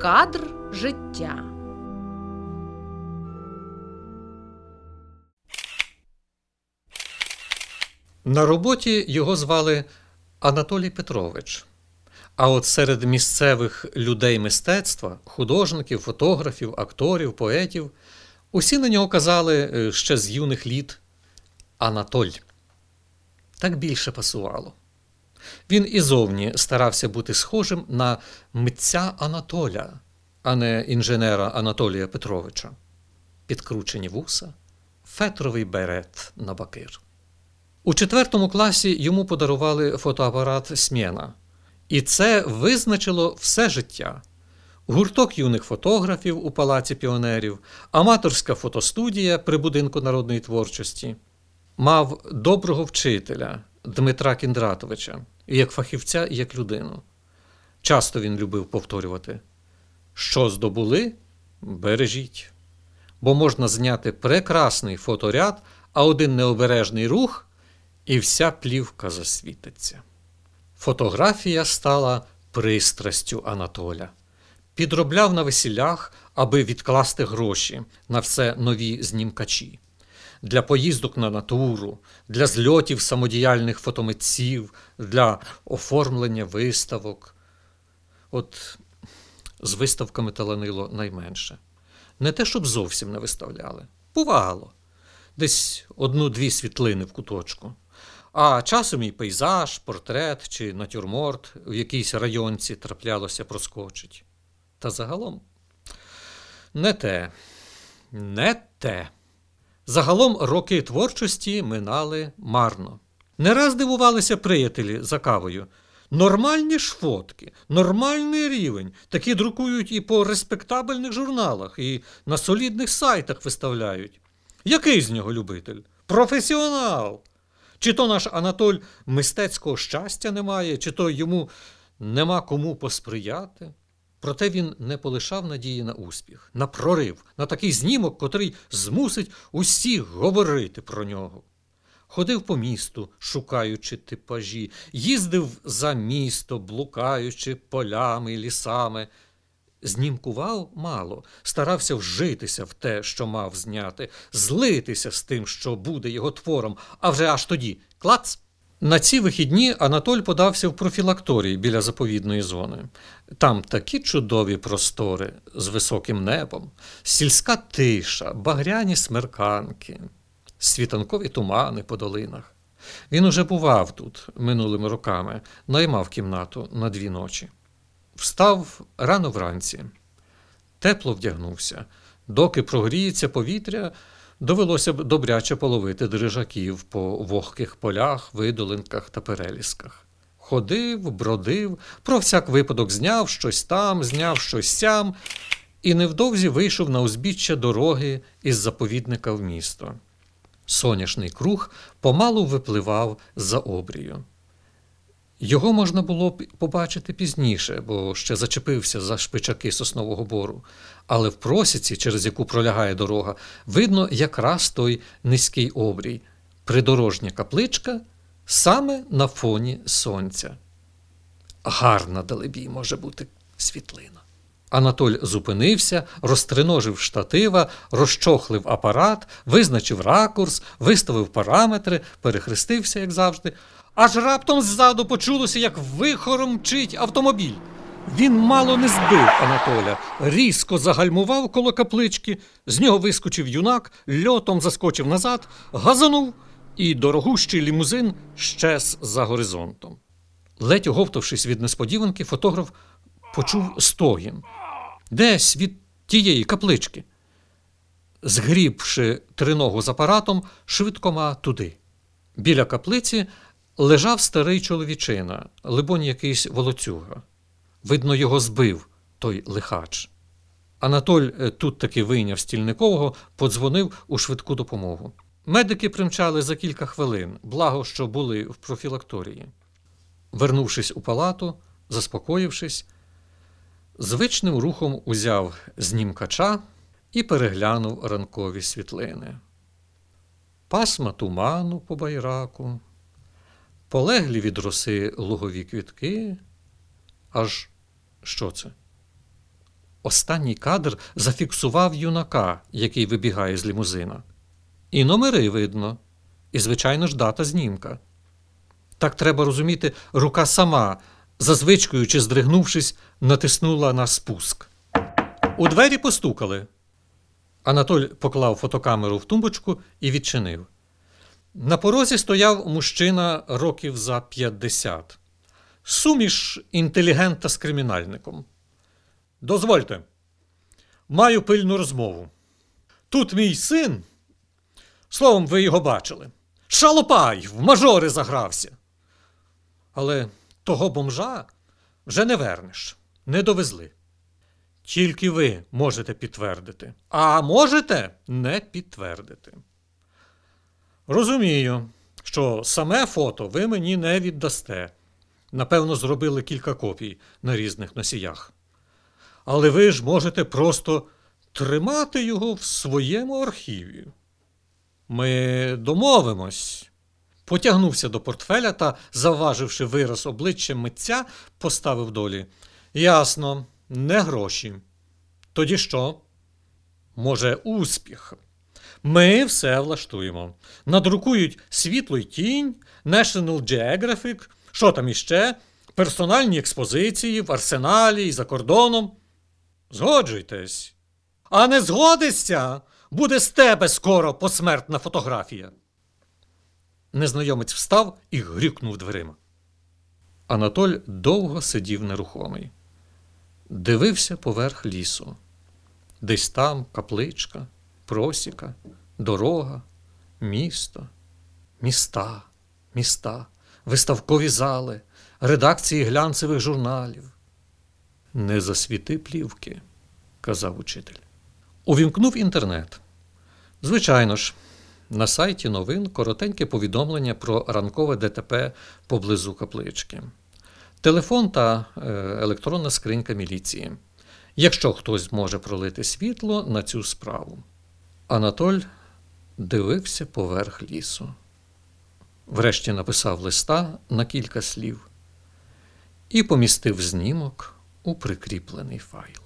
Кадр життя. На роботі його звали Анатолій Петрович. А от серед місцевих людей мистецтва, художників, фотографів, акторів, поетів, усі на нього казали е, ще з юних літ Анатоль. Так більше пасувало. Він і зовні старався бути схожим на митця Анатоля, а не інженера Анатолія Петровича. Підкручені вуса, фетровий берет на бакир. У четвертому класі йому подарували фотоапарат Смєна. І це визначило все життя. Гурток юних фотографів у Палаці піонерів, аматорська фотостудія при будинку народної творчості. Мав доброго вчителя Дмитра Кіндратовича, як фахівця, і як людину. Часто він любив повторювати: що здобули, бережіть. Бо можна зняти прекрасний фоторяд, а один необережний рух, і вся плівка засвітиться. Фотографія стала пристрастю Анатоля. Підробляв на весілях, аби відкласти гроші на все нові знімкачі. Для поїздок на натуру, для зльотів самодіяльних фотомитців, для оформлення виставок. От з виставками таланило найменше. Не те, щоб зовсім не виставляли. Бувало. Десь одну-дві світлини в куточку. А часом і пейзаж, портрет чи натюрморт в якійсь районці траплялося проскочить. Та загалом не те, не те. Загалом роки творчості минали марно. Не раз дивувалися приятелі за кавою. Нормальні ж фотки, нормальний рівень. Такі друкують і по респектабельних журналах, і на солідних сайтах виставляють. Який з нього любитель? Професіонал! Чи то наш Анатоль мистецького щастя не має, чи то йому нема кому посприяти. Проте він не полишав надії на успіх, на прорив, на такий знімок, котрий змусить усіх говорити про нього. Ходив по місту, шукаючи типажі, їздив за місто, блукаючи полями лісами. Знімкував мало, старався вжитися в те, що мав зняти, злитися з тим, що буде його твором, а вже аж тоді клац. На ці вихідні Анатоль подався в профілакторій біля заповідної зони. Там такі чудові простори з високим небом, сільська тиша, багряні смерканки, світанкові тумани по долинах. Він уже бував тут минулими роками, наймав кімнату на дві ночі. Встав рано вранці, тепло вдягнувся. Доки прогріється повітря, довелося б добряче половити дрижаків по вогких полях, видолинках та перелісках. Ходив, бродив, про всяк випадок зняв щось там, зняв щось сям, і невдовзі вийшов на узбіччя дороги із заповідника в місто. Соняшний круг помалу випливав за обрію. Його можна було б побачити пізніше, бо ще зачепився за шпичаки соснового бору, але в просіці, через яку пролягає дорога, видно якраз той низький обрій, придорожня капличка саме на фоні сонця. Гарна далебій може бути світлина. Анатоль зупинився, розтриножив штатива, розчохлив апарат, визначив ракурс, виставив параметри, перехрестився, як завжди. Аж раптом ззаду почулося, як вихором мчить автомобіль. Він мало не збив Анатоля, різко загальмував коло каплички, з нього вискочив юнак, льотом заскочив назад, газанув, і дорогущий лімузин щез за горизонтом. Ледь оговтавшись від несподіванки, фотограф почув стогін. Десь від тієї каплички. Згрібши триногу з апаратом, швидкома туди. Біля каплиці лежав старий чоловічина, либонь, якийсь волоцюга. Видно, його збив той лихач. Анатоль е, тут таки вийняв стільникового, подзвонив у швидку допомогу. Медики примчали за кілька хвилин, благо, що були в профілакторії. Вернувшись у палату, заспокоївшись, звичним рухом узяв знімкача і переглянув ранкові світлини. Пасма туману по байраку, полеглі від роси лугові квітки. Аж що це? Останній кадр зафіксував юнака, який вибігає з лімузина. І номери видно, і, звичайно ж, дата знімка. Так треба розуміти, рука сама, за звичкою чи здригнувшись, натиснула на спуск. У двері постукали. Анатоль поклав фотокамеру в тумбочку і відчинив. На порозі стояв мужчина років за 50. Суміш інтелігента з кримінальником. Дозвольте, маю пильну розмову. Тут мій син. Словом, ви його бачили. Шалопай, в мажори загрався. Але того бомжа вже не вернеш, не довезли. Тільки ви можете підтвердити, а можете не підтвердити. Розумію, що саме фото ви мені не віддасте. Напевно, зробили кілька копій на різних носіях. Але ви ж можете просто тримати його в своєму архіві. Ми домовимось. Потягнувся до портфеля та, завваживши вираз обличчя митця, поставив долі. Ясно, не гроші. Тоді що? Може, успіх. Ми все влаштуємо. Надрукують світло й тінь, National Geographic, що там іще, персональні експозиції в арсеналі і за кордоном. Згоджуйтесь. А не згодишся, буде з тебе скоро посмертна фотографія. Незнайомець встав і грюкнув дверима. Анатоль довго сидів нерухомий. Дивився поверх лісу. Десь там капличка, просіка, дорога, місто, міста, міста, виставкові зали, редакції глянцевих журналів. Не засвіти плівки, казав учитель. Увімкнув інтернет. Звичайно ж, на сайті новин коротеньке повідомлення про ранкове ДТП поблизу каплички. Телефон та е, електронна скринька міліції. Якщо хтось може пролити світло на цю справу. Анатоль дивився поверх лісу. Врешті написав листа на кілька слів і помістив знімок у прикріплений файл.